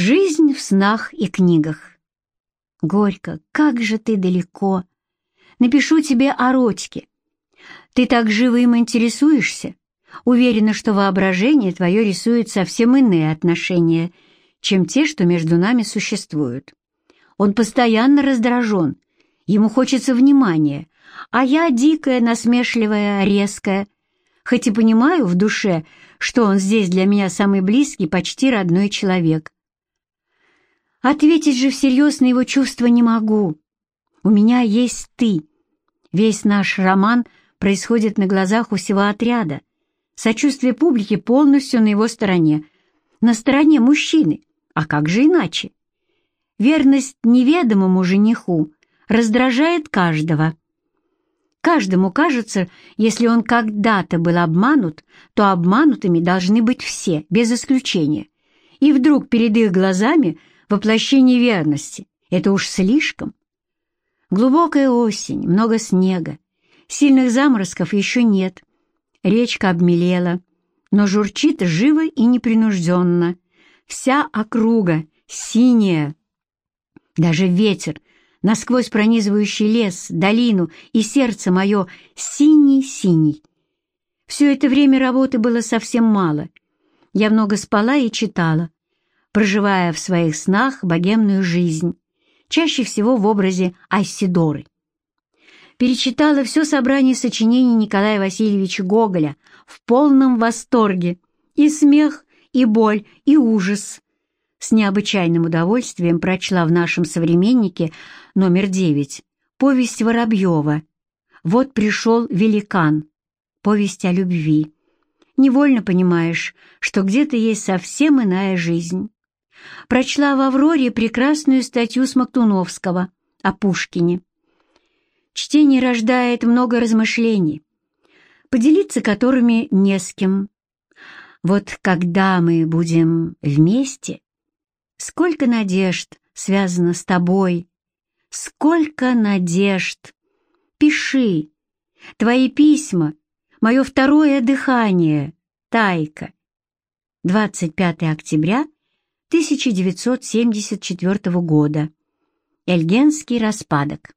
Жизнь в снах и книгах. Горько, как же ты далеко. Напишу тебе о Родьке. Ты так живо им интересуешься. Уверена, что воображение твое рисует совсем иные отношения, чем те, что между нами существуют. Он постоянно раздражен, ему хочется внимания, а я дикая, насмешливая, резкая, хоть и понимаю в душе, что он здесь для меня самый близкий, почти родной человек. Ответить же всерьез на его чувства не могу. У меня есть ты. Весь наш роман происходит на глазах у всего отряда. Сочувствие публики полностью на его стороне. На стороне мужчины. А как же иначе? Верность неведомому жениху раздражает каждого. Каждому кажется, если он когда-то был обманут, то обманутыми должны быть все, без исключения. И вдруг перед их глазами – воплощение верности. Это уж слишком. Глубокая осень, много снега. Сильных заморозков еще нет. Речка обмелела, но журчит живо и непринужденно. Вся округа синяя. Даже ветер, насквозь пронизывающий лес, долину и сердце мое синий-синий. Все это время работы было совсем мало. Я много спала и читала, проживая в своих снах богемную жизнь, чаще всего в образе Айсидоры. Перечитала все собрание сочинений Николая Васильевича Гоголя в полном восторге, и смех, и боль, и ужас. С необычайным удовольствием прочла в нашем современнике номер девять повесть Воробьева «Вот пришел великан», повесть о любви. Невольно понимаешь, что где-то есть совсем иная жизнь прочла в «Авроре» прекрасную статью Смоктуновского о Пушкине. Чтение рождает много размышлений, поделиться которыми не с кем. Вот когда мы будем вместе, сколько надежд связано с тобой, сколько надежд. Пиши. Твои письма — мое второе дыхание. Тайка. 25 октября 1974 года. Эльгенский распадок.